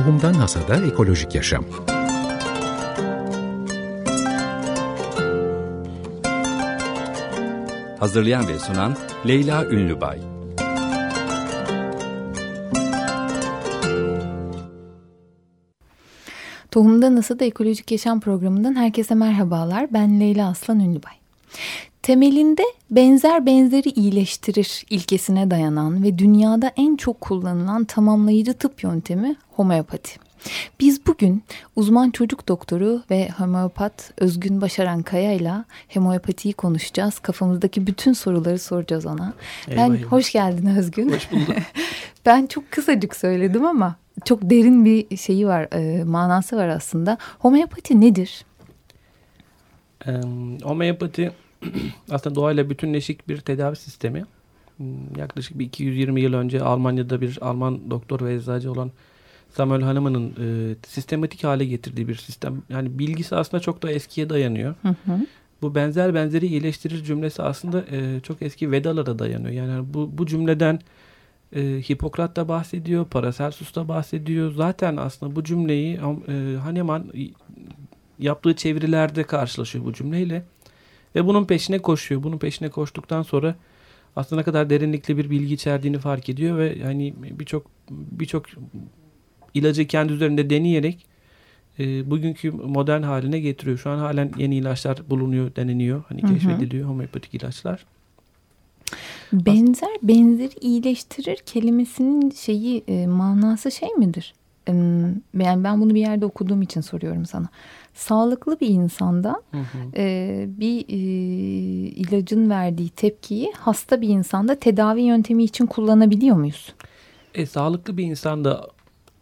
Tohumdan Hasada Ekolojik Yaşam Hazırlayan ve sunan Leyla Ünlübay Tohumdan Hasada Ekolojik Yaşam programından herkese merhabalar. Ben Leyla Aslan Ünlübay. Temelinde benzer benzeri iyileştirir ilkesine dayanan ve dünyada en çok kullanılan tamamlayıcı tıp yöntemi homeopati. Biz bugün uzman çocuk doktoru ve homeopat Özgün Başaran Kaya ile homeopatiyi konuşacağız. Kafamızdaki bütün soruları soracağız ona. Eyvah, ben eyvah. hoş geldin Özgün. Hoş bulduk. ben çok kısacık söyledim ama çok derin bir şeyi var, e, manası var aslında. Homeopati nedir? Ee, homeopati aslında doğayla bütünleşik bir tedavi sistemi. Hmm, Yaklaşık bir 220 yıl önce Almanya'da bir Alman doktor ve eczacı olan Samuel Hahnemann'ın e, sistematik hale getirdiği bir sistem. Yani bilgisi aslında çok da eskiye dayanıyor. Hı hı. Bu benzer benzeri iyileştirir cümlesi aslında e, çok eski Vedalara dayanıyor. Yani bu, bu cümleden e, Hipokrat da bahsediyor, Paracelsus da bahsediyor. Zaten aslında bu cümleyi e, Hahnemann yaptığı çevirilerde karşılaşıyor bu cümleyle. Ve bunun peşine koşuyor. Bunun peşine koştuktan sonra aslında ne kadar derinlikli bir bilgi içerdiğini fark ediyor ve yani birçok birçok ilacı kendi üzerinde deneyerek e, bugünkü modern haline getiriyor. Şu an halen yeni ilaçlar bulunuyor, deneniyor. Hani Hı hı. keşfediliyor homeopatik ilaçlar. Benzer benzeri iyileştirir kelimesinin şeyi e, manası şey midir? E, yani ben bunu bir yerde okuduğum için soruyorum sana. Sağlıklı bir insanda Hı hı. e, bir e, ilacın verdiği tepkiyi hasta bir insanda tedavi yöntemi için kullanabiliyor muyuz? E, sağlıklı bir insanda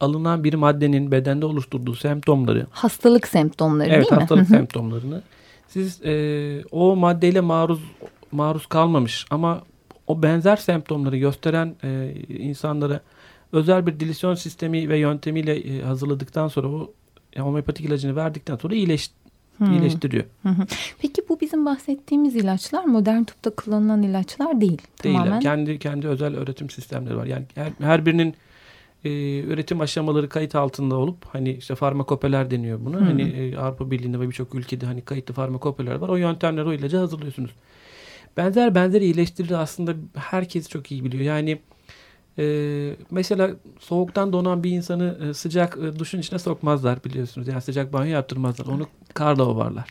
alınan bir maddenin bedende oluşturduğu semptomları, Hastalık semptomları evet değil mi? hastalık Hı hı. semptomlarını siz e, o maddeyle maruz maruz kalmamış ama o benzer semptomları gösteren e, insanlara özel bir dilisyon sistemi ve yöntemiyle e, hazırladıktan sonra o homeopatik ilacını verdikten sonra iyileş, Hmm. iyileştiriyor. Hı hı. Peki bu bizim bahsettiğimiz ilaçlar modern tıpta kullanılan ilaçlar değil. Değiller. Tamamen Kendi kendi özel üretim sistemleri var. Yani her, her birinin e, üretim aşamaları kayıt altında olup hani işte farmakopeler deniyor buna. Hı. Hani e, Avrupa Birliği'nde ve birçok ülkede hani kayıtlı farmakopeler var. O yöntemleri o ilacı hazırlıyorsunuz. Benzer benzer iyileştirici aslında herkes çok iyi biliyor. Yani e, mesela soğuktan donan bir insanı e, sıcak e, duşun içine sokmazlar biliyorsunuz. Yani sıcak banyo yaptırmazlar. Onu karla ovarlar.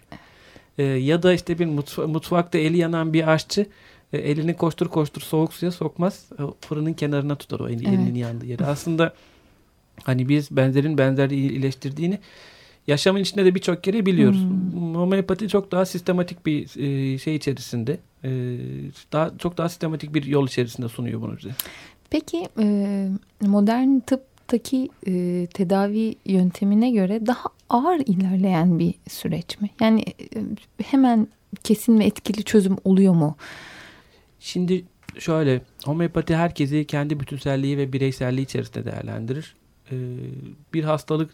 E, ya da işte bir mutfa- mutfakta eli yanan bir aşçı e, elini koştur koştur soğuk suya sokmaz. E, fırının kenarına tutar o eli, Evet. elinin yandığı yeri. Aslında hani biz benzerin benzeri iyileştirdiğini yaşamın içinde de birçok kere biliyoruz. Hmm. Homeopati çok daha sistematik bir e, şey içerisinde. e, daha çok daha sistematik bir yol içerisinde sunuyor bunu bize. Peki e, modern tıptaki e, tedavi yöntemine göre daha ağır ilerleyen bir süreç mi? Yani e, hemen kesin ve etkili çözüm oluyor mu? Şimdi şöyle homeopati herkesi kendi bütünselliği ve bireyselliği içerisinde değerlendirir. Bir hastalık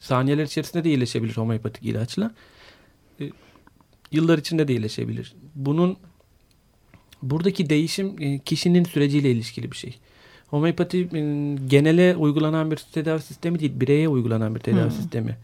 saniyeler içerisinde de iyileşebilir homeopatik ilaçla. Yıllar içinde de iyileşebilir. Bunun buradaki değişim e, kişinin süreciyle ilişkili bir şey. Homeopati genele uygulanan bir tedavi sistemi değil, bireye uygulanan bir tedavi Hmm. sistemi.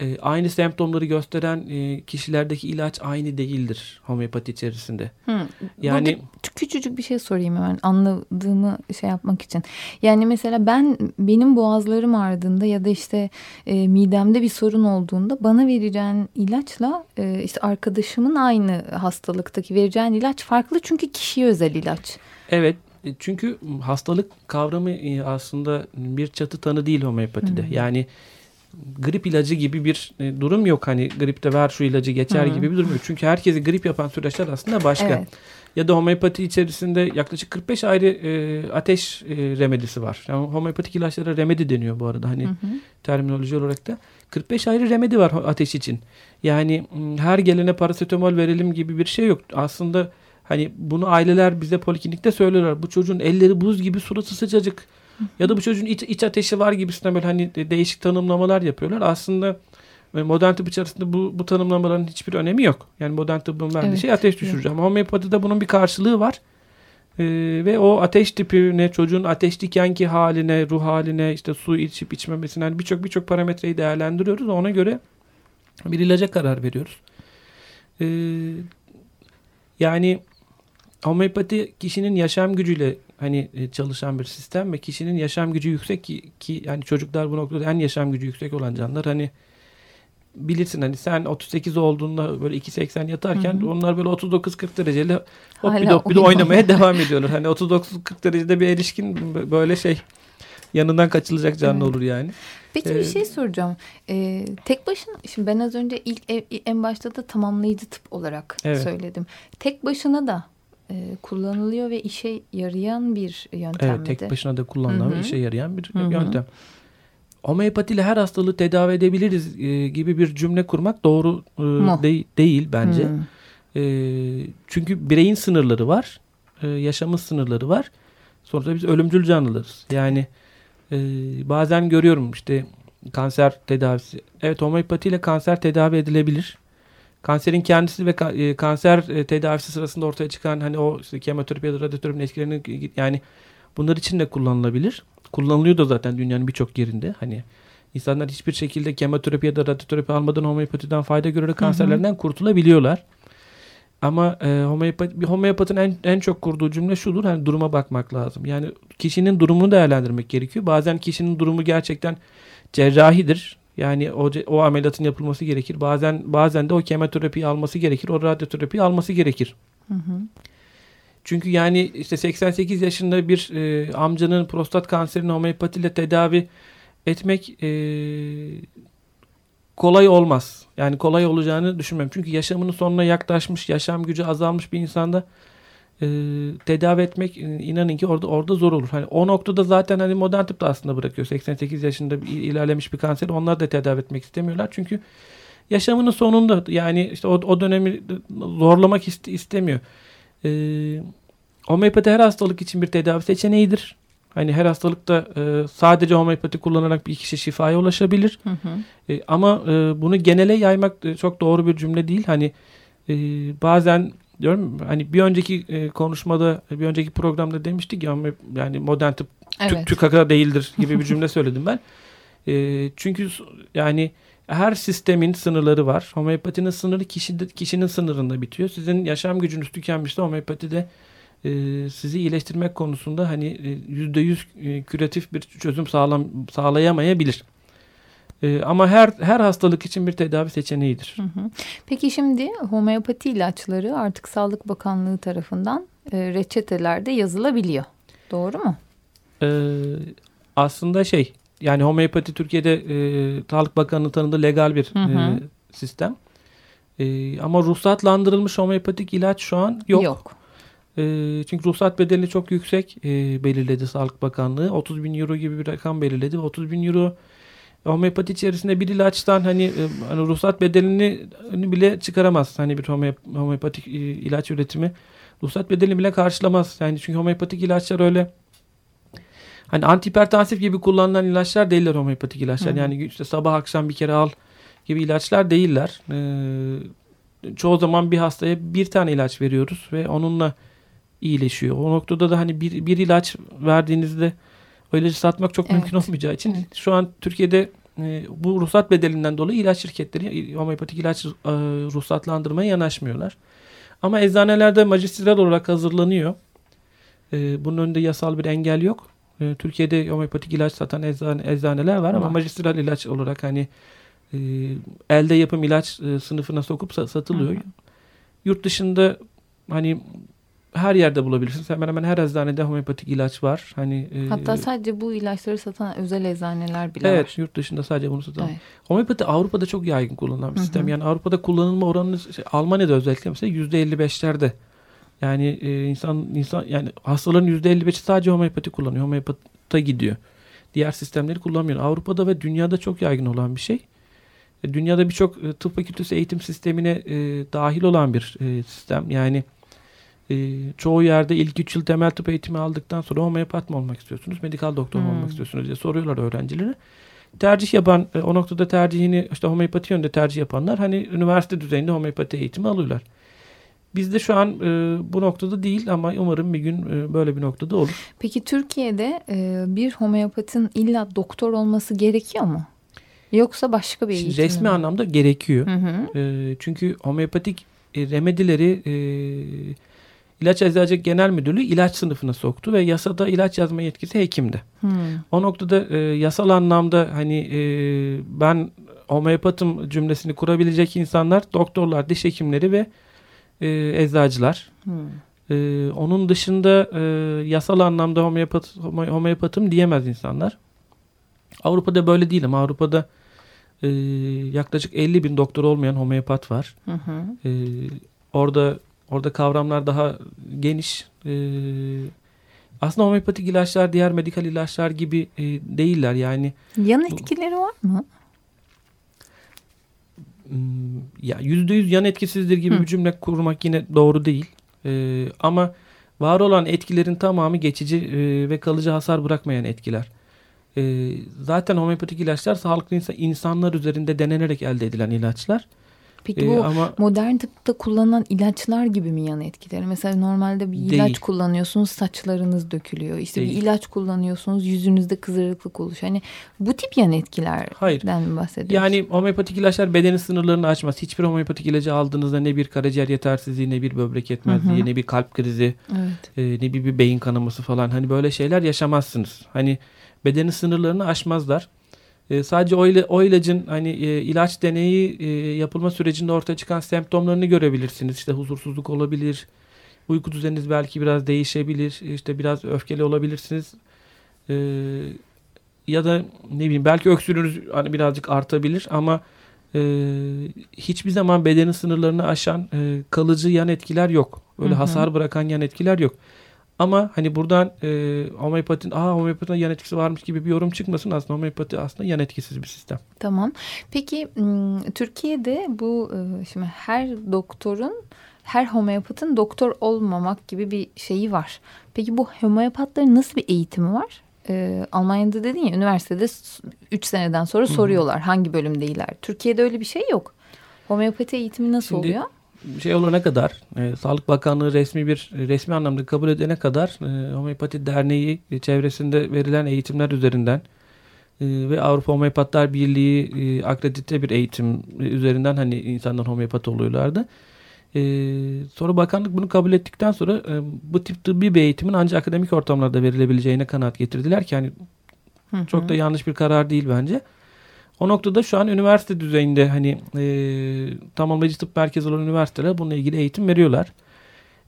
E, aynı semptomları gösteren e, kişilerdeki ilaç aynı değildir homeopati içerisinde. Hı. Yani Burada küçücük bir şey sorayım hemen anladığımı şey yapmak için. Yani mesela ben benim boğazlarım ağrıdığında ya da işte e, midemde bir sorun olduğunda bana vereceğin ilaçla e, işte arkadaşımın aynı hastalıktaki vereceğin ilaç farklı çünkü kişiye özel ilaç. Evet e, çünkü hastalık kavramı e, aslında bir çatı tanı değil homeopatide. Hı. Yani grip ilacı gibi bir e, durum yok. Hani gripte ver şu ilacı geçer Hı. gibi bir durum yok. Çünkü herkesi grip yapan süreçler aslında başka. Evet. Ya da homeopati içerisinde yaklaşık 45 ayrı e, ateş e, remedisi var. Yani homeopatik ilaçlara remedi deniyor bu arada hani Hı hı. terminoloji olarak da. 45 ayrı remedi var ateş için. Yani her gelene parasetamol verelim gibi bir şey yok. Aslında hani bunu aileler bize poliklinikte söylüyorlar. Bu çocuğun elleri buz gibi suratı sıcacık. Ya da bu çocuğun iç, iç ateşi var gibisinden böyle hani de- değişik tanımlamalar yapıyorlar. Aslında e, modern tıp içerisinde bu, bu tanımlamaların hiçbir önemi yok. Yani modern tıbbın verdiği Evet, şey ateş düşürücü. Ama homeopatide bunun bir karşılığı var. Ee, ve o ateş tipine, çocuğun ateşlikenki haline, ruh haline, işte su içip içmemesine yani birçok birçok parametreyi değerlendiriyoruz. Ona göre bir ilaca karar veriyoruz. Ee, yani homeopati kişinin yaşam gücüyle hani e, çalışan bir sistem ve kişinin yaşam gücü yüksek ki, ki yani çocuklar bu noktada en yaşam gücü yüksek olan canlılar hani bilirsin hani sen 38 olduğunda böyle 2.80 yatarken hı hı. onlar böyle 39-40 dereceli hop bir de, bir oynamaya devam ediyorlar. Hani 39-40 derecede bir erişkin böyle şey yanından kaçılacak canlı evet. olur yani. Peki ee, bir şey soracağım. Ee, tek başına şimdi ben az önce ilk en başta da tamamlayıcı tıp olarak evet. söyledim. Tek başına da e, kullanılıyor ve işe yarayan bir yöntem Evet tek başına da kullanılan ve işe yarayan bir Hı-hı. yöntem. Homeopatiyle her hastalığı tedavi edebiliriz e, gibi bir cümle kurmak doğru e, de, değil bence. E, çünkü bireyin sınırları var. E, yaşamın sınırları var. Sonuçta biz ölümcül canlılarız. Yani e, bazen görüyorum işte kanser tedavisi. Evet homeopatiyle kanser tedavi edilebilir kanserin kendisi ve e, kanser e, tedavisi sırasında ortaya çıkan hani o işte kemoterapi ya da radyoterapinin etkilerini yani bunlar için de kullanılabilir. Kullanılıyor da zaten dünyanın birçok yerinde. Hani insanlar hiçbir şekilde kemoterapi ya da radyoterapi almadan homeopatiden fayda görerek kanserlerinden hı hı. kurtulabiliyorlar. Ama e, homeopat, bir homeopatın en, en çok kurduğu cümle şudur. Hani duruma bakmak lazım. Yani kişinin durumunu değerlendirmek gerekiyor. Bazen kişinin durumu gerçekten cerrahidir. Yani o, o ameliyatın yapılması gerekir. Bazen bazen de o kemoterapiyi alması gerekir. O radyoterapiyi alması gerekir. Hı hı. Çünkü yani işte 88 yaşında bir e, amcanın prostat kanserini homeopatiyle tedavi etmek e, kolay olmaz. Yani kolay olacağını düşünmem. Çünkü yaşamının sonuna yaklaşmış, yaşam gücü azalmış bir insanda e, tedavi etmek e, inanın ki orada orada zor olur. Hani o noktada zaten hani modern tıp da aslında bırakıyor. 88 yaşında bir, ilerlemiş bir kanser onlar da tedavi etmek istemiyorlar. Çünkü yaşamının sonunda yani işte o, o dönemi zorlamak iste, istemiyor. E, homeopati her hastalık için bir tedavi seçeneğidir. Hani her hastalıkta e, sadece homeopati kullanarak bir kişi şifaya ulaşabilir. Hı hı. E, ama e, bunu genele yaymak e, çok doğru bir cümle değil. Hani e, bazen diyorum hani bir önceki e, konuşmada bir önceki programda demiştik ya yani modern tıp evet. tükaka değildir gibi bir cümle söyledim ben. E, çünkü yani her sistemin sınırları var. Homeopatinin sınırı kişi, kişinin sınırında bitiyor. Sizin yaşam gücünüz tükenmişse homeopati de e, sizi iyileştirmek konusunda hani yüzde yüz e, küratif bir çözüm sağlam, sağlayamayabilir. E, ama her her hastalık için bir tedavi seçeneğidir. Hı hı. Peki şimdi homeopati ilaçları artık Sağlık Bakanlığı tarafından e, reçetelerde yazılabiliyor. Doğru mu? E, aslında şey yani homeopati Türkiye'de e, Sağlık Bakanlığı tanıdığı legal bir hı hı. E, sistem. E, ama ruhsatlandırılmış homeopatik ilaç şu an yok. Yok. E, çünkü ruhsat bedeli çok yüksek e, belirledi Sağlık Bakanlığı. 30 bin euro gibi bir rakam belirledi. 30 bin euro homeopati içerisinde bir ilaçtan hani, e, hani ruhsat bedelini bile çıkaramaz. Hani bir homeopatik e, ilaç üretimi ruhsat bedelini bile karşılamaz. Yani çünkü homeopatik ilaçlar öyle hani antihipertansif gibi kullanılan ilaçlar değiller homeopatik ilaçlar. Hı. Yani işte sabah akşam bir kere al gibi ilaçlar değiller. Ee, çoğu zaman bir hastaya bir tane ilaç veriyoruz ve onunla iyileşiyor. O noktada da hani bir, bir ilaç verdiğinizde o ilacı satmak çok evet. mümkün olmayacağı için evet. şu an Türkiye'de e, bu ruhsat bedelinden dolayı ilaç şirketleri homeopatik ilaç e, ruhsatlandırmaya yanaşmıyorlar. Ama eczanelerde magistral olarak hazırlanıyor. E, bunun önünde yasal bir engel yok. E, Türkiye'de homeopatik ilaç satan eczane, eczaneler var ama magistral ilaç olarak hani e, elde yapım ilaç e, sınıfına sokup satılıyor. Hı hı. Yurt dışında hani her yerde bulabilirsiniz. Hemen hemen her eczanede homeopatik ilaç var. Hani e, Hatta sadece bu ilaçları satan özel eczaneler bile evet, var. Evet, yurt dışında sadece bunu satan. Evet. Homeopati Avrupa'da çok yaygın kullanılan bir sistem. Hı hı. Yani Avrupa'da kullanılma oranı şey, Almanya'da özellikle mesela %55'lerde. Yani e, insan insan yani hastaların %55'i sadece homeopati kullanıyor. Homeopata gidiyor. Diğer sistemleri kullanmıyor. Avrupa'da ve dünyada çok yaygın olan bir şey. E, dünyada birçok e, tıp fakültesi eğitim sistemine e, dahil olan bir e, sistem. Yani e, çoğu yerde ilk 3 yıl temel tıp eğitimi aldıktan sonra homeopat mı olmak istiyorsunuz, medikal doktor mu hmm. olmak istiyorsunuz diye soruyorlar öğrencilere. Tercih yapan, e, o noktada tercihini işte homeopati yönde tercih yapanlar hani üniversite düzeyinde homeopati eğitimi alıyorlar. Biz de şu an e, bu noktada değil ama umarım bir gün e, böyle bir noktada olur. Peki Türkiye'de e, bir homeopatın illa doktor olması gerekiyor mu? Yoksa başka bir eğitim Resmi mi? anlamda gerekiyor. Hı hı. E, çünkü homeopatik e, remedileri e, İlaç Eczacılık Genel Müdürlüğü ilaç sınıfına soktu ve yasada ilaç yazma yetkisi hekimde. Hı. O noktada e, yasal anlamda hani e, ben homeopatım cümlesini kurabilecek insanlar doktorlar, diş hekimleri ve e, eczacılar. Hı. E, onun dışında e, yasal anlamda homeopat, home- homeopatım diyemez insanlar. Avrupa'da böyle değil ama Avrupa'da e, yaklaşık 50 bin doktor olmayan homeopat var. Hı hı. E, orada orada kavramlar daha geniş. E, aslında homeopatik ilaçlar diğer medikal ilaçlar gibi e, değiller. Yani Yan etkileri var mı? Hmm, ya yüzde yüz yan etkisizdir gibi Hı. bir cümle kurmak yine doğru değil. Ee, ama var olan etkilerin tamamı geçici e, ve kalıcı hasar bırakmayan etkiler. Ee, zaten homeopatik ilaçlar sağlıklı insan, insanlar üzerinde denenerek elde edilen ilaçlar. Peki Ee, bu ama modern tıpta kullanılan ilaçlar gibi mi yan etkileri? Mesela normalde bir ilaç Değil. kullanıyorsunuz saçlarınız dökülüyor. İşte bir Değil. ilaç kullanıyorsunuz yüzünüzde kızarıklık oluşuyor. Hani bu tip yan etkilerden Hayır. mi bahsediyoruz? yani homeopatik ilaçlar bedenin sınırlarını aşmaz. Hiçbir homeopatik ilacı aldığınızda ne bir karaciğer yetersizliği, ne bir böbrek yetmezliği, Hı hı. ne bir kalp krizi, Evet. e, ne bir, bir beyin kanaması falan hani böyle şeyler yaşamazsınız. Hani bedenin sınırlarını aşmazlar. E, sadece o, ila- o ilacın hani e, ilaç deneyi e, yapılma sürecinde ortaya çıkan semptomlarını görebilirsiniz. İşte huzursuzluk olabilir, uyku düzeniniz belki biraz değişebilir, işte biraz öfkeli olabilirsiniz. E, ya da ne bileyim belki öksürüğünüz hani birazcık artabilir ama e, hiçbir zaman bedenin sınırlarını aşan e, kalıcı yan etkiler yok. Böyle Hı hı. hasar bırakan yan etkiler yok. Ama hani buradan e, homeopatin, aa homeopatinin yan etkisi varmış gibi bir yorum çıkmasın. Aslında homeopati aslında yan etkisiz bir sistem. Tamam. Peki Türkiye'de bu e, şimdi her doktorun her homeopatın doktor olmamak gibi bir şeyi var. Peki bu homeopatların nasıl bir eğitimi var? E, Almanya'da dedin ya üniversitede 3 seneden sonra soruyorlar hangi bölümdeyler. Türkiye'de öyle bir şey yok. Homeopati eğitimi nasıl Şimdi- oluyor? Şey olana kadar, e, Sağlık Bakanlığı resmi bir resmi anlamda kabul edene kadar e, Homeopati Derneği çevresinde verilen eğitimler üzerinden e, ve Avrupa Homeopatlar Birliği e, akredite bir eğitim e, üzerinden hani insanlar homeopat oluyorlardı. E, sonra bakanlık bunu kabul ettikten sonra e, bu tip tıbbi bir eğitimin ancak akademik ortamlarda verilebileceğine kanaat getirdiler ki hani Hı hı. çok da yanlış bir karar değil bence. O noktada şu an üniversite düzeyinde hani e, tamamlayıcı tıp merkezi olan üniversiteler bununla ilgili eğitim veriyorlar.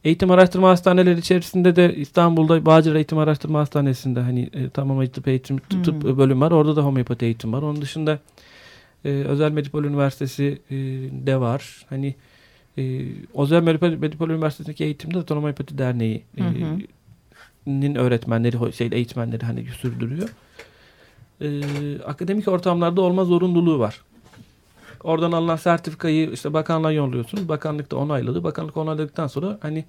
Eğitim araştırma hastaneleri içerisinde de İstanbul'da Bağcılar Eğitim Araştırma Hastanesi'nde hani e, tamamlayıcı tıp eğitim tıp, tıp Hmm. var. Orada da homeopati eğitim var. Onun dışında e, Özel Medipol Üniversitesi e, de var. Hani e, Özel Medipol, Medipol Üniversitesi'ndeki eğitimde de Homeopati Derneği e, Hı hı. nin öğretmenleri, şey, eğitmenleri hani sürdürüyor. Ee, akademik ortamlarda olma zorunluluğu var. Oradan alınan sertifikayı işte bakanlığa yolluyorsunuz. Bakanlık da onayladı. Bakanlık onayladıktan sonra hani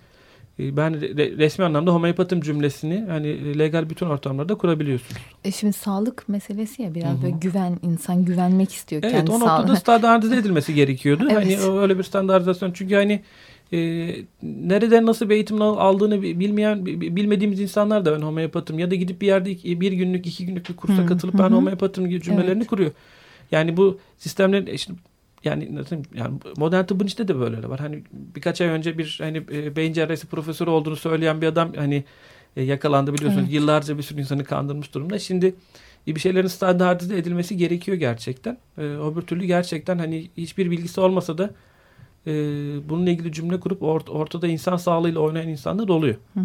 e, ben re- resmi anlamda homeopatım cümlesini hani legal bütün ortamlarda kurabiliyorsunuz. E şimdi sağlık meselesi ya biraz Hı hı. böyle güven insan güvenmek istiyor Evet kendi o noktada standartize edilmesi gerekiyordu. Evet. Hani öyle bir standartizasyon çünkü hani e, nereden nasıl bir eğitim al- aldığını bi- bilmeyen bi- bi- bilmediğimiz insanlar da ben homeopatım ya da gidip bir yerde iki- bir günlük iki günlük bir kursa Hı, katılıp hı ben homeopatım gibi cümlelerini Evet. kuruyor. Yani bu sistemlerin işte yani nasıl yani modern tıbbın işte de böyle var. Hani birkaç ay önce bir hani e, beyin cerrahisi profesörü olduğunu söyleyen bir adam hani e, yakalandı biliyorsunuz. Evet. Yıllarca bir sürü insanı kandırmış durumda. Şimdi bir şeylerin standartize edilmesi gerekiyor gerçekten. E, öbür türlü gerçekten hani hiçbir bilgisi olmasa da e, bununla ilgili cümle kurup ort- ortada insan sağlığıyla oynayan insanlar oluyor. Hı.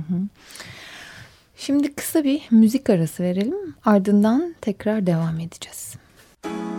Şimdi kısa bir müzik arası verelim. Ardından tekrar devam edeceğiz. You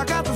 пока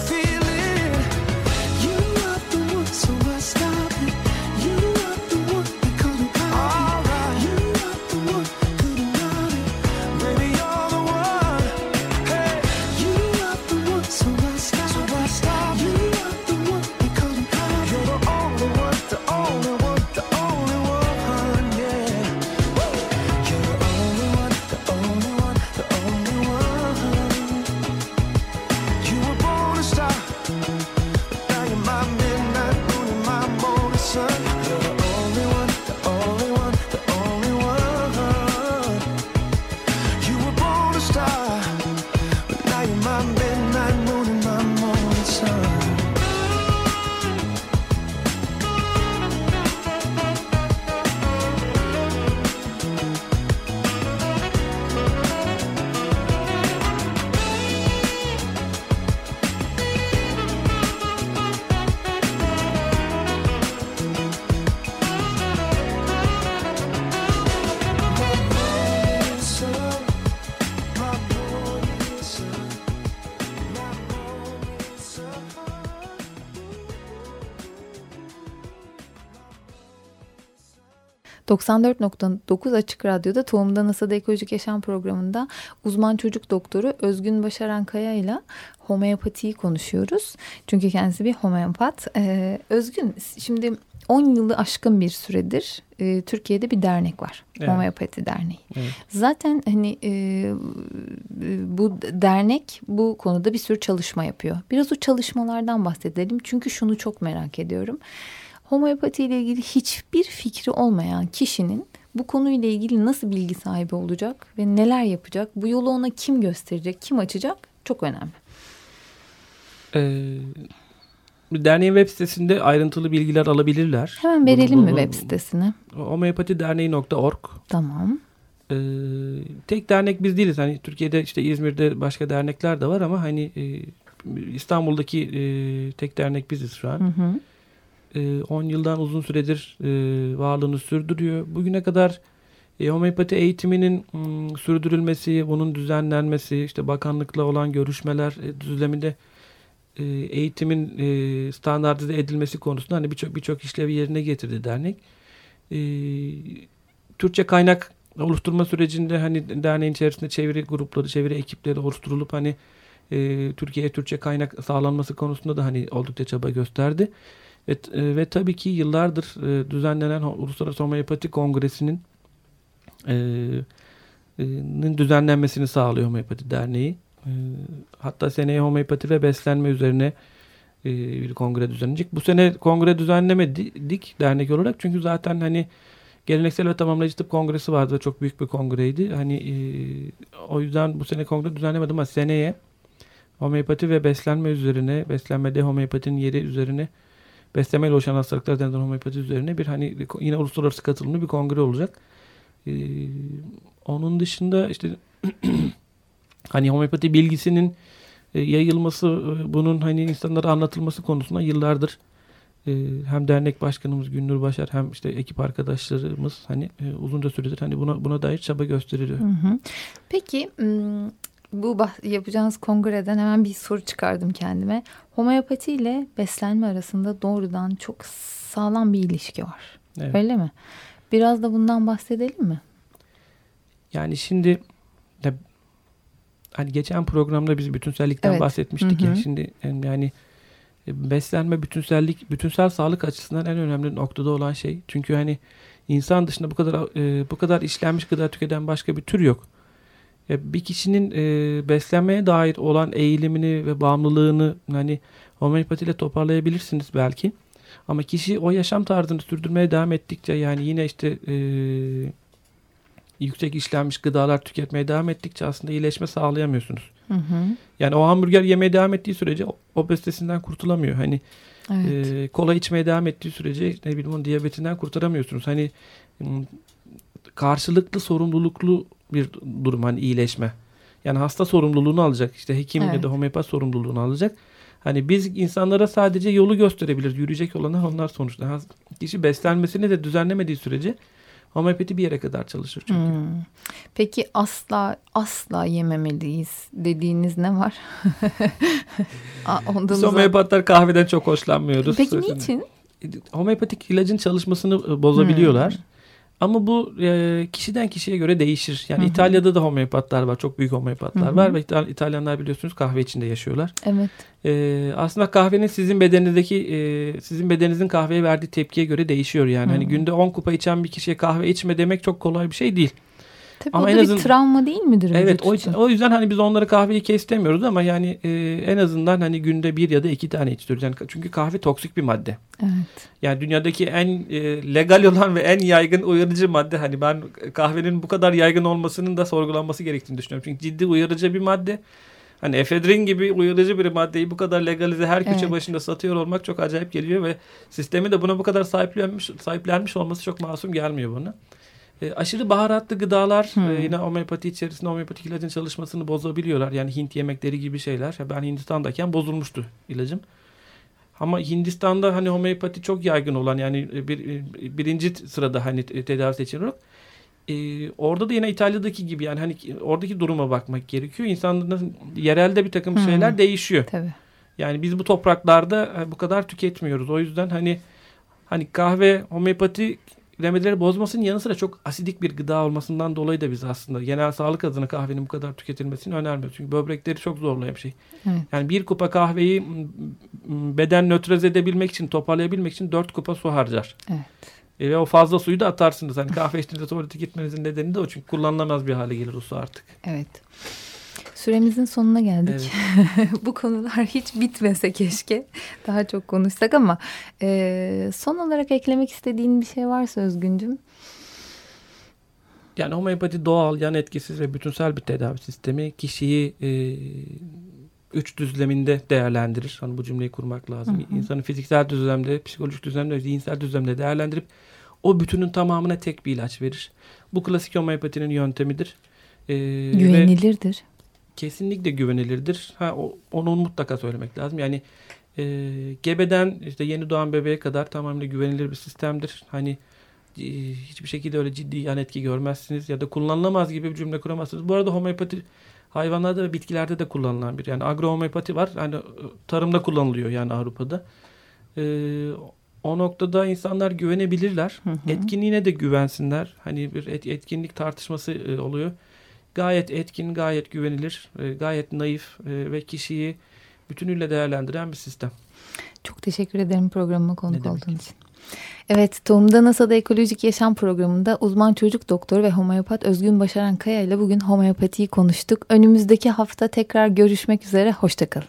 94.9 Açık Radyo'da Tohumda NASA'da Ekolojik Yaşam programında uzman çocuk doktoru Özgün Başaran Kaya ile homeopatiyi konuşuyoruz. Çünkü kendisi bir homeopat. Ee, Özgün şimdi 10 yılı aşkın bir süredir e, Türkiye'de bir dernek var. Evet. Homeopati Derneği. Evet. Zaten hani e, bu dernek bu konuda bir sürü çalışma yapıyor. Biraz o çalışmalardan bahsedelim. Çünkü şunu çok merak ediyorum. Homeopati ile ilgili hiçbir fikri olmayan kişinin bu konuyla ilgili nasıl bilgi sahibi olacak ve neler yapacak? Bu yolu ona kim gösterecek, kim açacak? Çok önemli. Ee, derneğin web sitesinde ayrıntılı bilgiler alabilirler. Hemen verelim Bunu- mi bunu- web sitesini? Homeopatiderneği.org Tamam. Ee, tek dernek biz değiliz. Hani Türkiye'de işte İzmir'de başka dernekler de var ama hani e, İstanbul'daki e, tek dernek biziz şu an. Hı hı. E, 10 yıldan uzun süredir e, varlığını sürdürüyor. Bugüne kadar e, homeopati eğitiminin sürdürülmesi, bunun düzenlenmesi, işte bakanlıkla olan görüşmeler e, düzleminde e, eğitimin e, standartize edilmesi konusunda hani birçok birçok işlevi yerine getirdi dernek. E, Türkçe kaynak oluşturma sürecinde hani derneğin içerisinde çeviri grupları, çeviri ekipleri oluşturulup hani e, Türkiye'ye Türkçe kaynak sağlanması konusunda da hani oldukça çaba gösterdi. Ve, e, ve tabii ki yıllardır e, düzenlenen Uluslararası Homeopati Kongresi'nin e, e, düzenlenmesini sağlıyor Homeopati Derneği. Hatta seneye homeopati ve beslenme üzerine bir kongre düzenlenecek. Bu sene kongre düzenlemedik dernek olarak çünkü zaten hani geleneksel ve tamamlayıcı tıp kongresi vardı ve çok büyük bir kongreydi. Hani o yüzden bu sene kongre düzenlemedim ama seneye homeopati ve beslenme üzerine, beslenmede homeopatinin yeri üzerine beslemeyle oluşan hastalıklar denilen homeopati üzerine bir hani yine uluslararası katılımlı bir kongre olacak. Ee, onun dışında işte hani homeopati bilgisinin e, yayılması, e, bunun hani insanlara anlatılması konusunda yıllardır e, hem dernek başkanımız Gündür Başar hem işte ekip arkadaşlarımız hani uzunca süredir hani buna buna dair çaba gösteriliyor. Hı hı. Peki bu yapacağınız kongreden hemen bir soru çıkardım kendime. Homeopati ile beslenme arasında doğrudan çok sağlam bir ilişki var. Evet. Öyle mi? Biraz da bundan bahsedelim mi? Yani şimdi ya, hani geçen programda biz bütünsellikten Evet. bahsetmiştik Hı hı. ya şimdi yani e, beslenme bütünsellik bütünsel sağlık açısından en önemli noktada olan şey. Çünkü hani insan dışında bu kadar e, bu kadar işlenmiş gıda tüketen başka bir tür yok. Ya bir kişinin e, beslenmeye dair olan eğilimini ve bağımlılığını hani homeopatiyle toparlayabilirsiniz belki. Ama kişi o yaşam tarzını sürdürmeye devam ettikçe yani yine işte e, yüksek işlenmiş gıdalar tüketmeye devam ettikçe aslında iyileşme sağlayamıyorsunuz. Hı hı. Yani o hamburger yemeye devam ettiği sürece obezitesinden kurtulamıyor. Hani Evet. e, kola içmeye devam ettiği sürece ne bileyim onun diyabetinden kurtaramıyorsunuz. Hani karşılıklı sorumluluklu bir durum hani iyileşme. Yani hasta sorumluluğunu alacak. işte hekim ya Evet. da homeopat sorumluluğunu alacak. Hani biz insanlara sadece yolu gösterebiliriz. Yürüyecek olanlar onlar sonuçta. Kişi beslenmesini de düzenlemediği sürece homeopati bir yere kadar çalışır çünkü. Hmm. Peki asla asla yememeliyiz dediğiniz ne var? Ondan Biz homeopatlar kahveden çok hoşlanmıyoruz. Peki niçin? Homeopatik ilacın çalışmasını e, bozabiliyorlar. Ama bu e, kişiden kişiye göre değişir. Yani Hı hı. İtalya'da da homeopatlar var. Çok büyük homeopatlar Hı hı. var ve İtal- İtalyanlar biliyorsunuz kahve içinde yaşıyorlar. Evet. E, aslında kahvenin sizin bedeninizdeki e, sizin bedeninizin kahveye verdiği tepkiye göre değişiyor yani. Hani Hı. günde 10 kupa içen bir kişiye kahve içme demek çok kolay bir şey değil. Tabii Ama en bir azın- travma değil midir? Evet o, için? o yüzden hani biz onları kahveyi kes demiyoruz ama yani e, en azından hani günde bir ya da iki tane içiyoruz. Yani çünkü kahve toksik bir madde. Evet. Yani dünyadaki en e, legal olan ve en yaygın uyarıcı madde. Hani ben kahvenin bu kadar yaygın olmasının da sorgulanması gerektiğini düşünüyorum. Çünkü ciddi uyarıcı bir madde. Hani efedrin gibi uyarıcı bir maddeyi bu kadar legalize her köşe Evet. başında satıyor olmak çok acayip geliyor ve sistemi de buna bu kadar sahiplenmiş, sahiplenmiş olması çok masum gelmiyor bana. E, aşırı baharatlı gıdalar Hmm. e, yine homeopati içerisinde homeopatik ilacın çalışmasını bozabiliyorlar. Yani Hint yemekleri gibi şeyler. Ben Hindistan'dayken bozulmuştu ilacım. Ama Hindistan'da hani homeopati çok yaygın olan yani bir, birinci sırada hani tedavi seçeneği ee, orada da yine İtalya'daki gibi yani hani oradaki duruma bakmak gerekiyor. İnsanların yerelde bir takım Hmm. şeyler değişiyor. Tabii. Yani biz bu topraklarda e, bu kadar tüketmiyoruz. O yüzden hani hani kahve homeopati remedileri bozmasının yanı sıra çok asidik bir gıda olmasından dolayı da biz aslında genel sağlık adına kahvenin bu kadar tüketilmesini önermiyoruz. Çünkü böbrekleri çok zorlayan bir şey. Evet. Yani bir kupa kahveyi beden nötralize edebilmek için, toparlayabilmek için dört kupa su harcar. Evet. E, ve o fazla suyu da atarsınız. Hani kahve içtiğinizde tuvalete gitmenizin nedeni de o. Çünkü kullanılamaz bir hale gelir o su artık. Evet. Süremizin sonuna geldik. Bu konular hiç bitmese keşke. Daha çok konuşsak ama e, son olarak eklemek istediğin bir şey varsa Özgüncüm. Yani homeopati doğal, yan etkisiz ve bütünsel bir tedavi sistemi. Kişiyi e, üç düzleminde değerlendirir. Hani bu cümleyi kurmak lazım. Hı hı. İnsanın fiziksel düzlemde, psikolojik düzlemde ve zihinsel düzlemde değerlendirip o bütünün tamamına tek bir ilaç verir. Bu klasik homeopatinin yöntemidir. E, ve- Güvenilirdir. Kesinlikle güvenilirdir. Ha, o, onu mutlaka söylemek lazım. Yani e, gebeden işte yeni doğan bebeğe kadar tamamen güvenilir bir sistemdir. Hani e, hiçbir şekilde öyle ciddi yan etki görmezsiniz ya da kullanılamaz gibi bir cümle kuramazsınız. Bu arada homeopati hayvanlarda ve bitkilerde de kullanılan bir yani agro homeopati var. Hani tarımda kullanılıyor yani Avrupa'da. E, o noktada insanlar güvenebilirler. Hı hı. Etkinliğine de güvensinler. Hani bir et- etkinlik tartışması e, oluyor. Gayet etkin, gayet güvenilir, e, gayet naif e, ve kişiyi bütünüyle değerlendiren bir sistem. Çok teşekkür ederim programıma konuk Ne demek. olduğun için. Evet, Tohumda NASA'da Ekolojik Yaşam programında uzman çocuk doktoru ve homeopat Özgün Başaran Kaya ile bugün homeopatiyi konuştuk. Önümüzdeki hafta tekrar görüşmek üzere, hoşçakalın.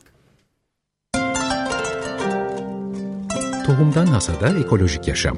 Tohumdan Hasada Ekolojik Yaşam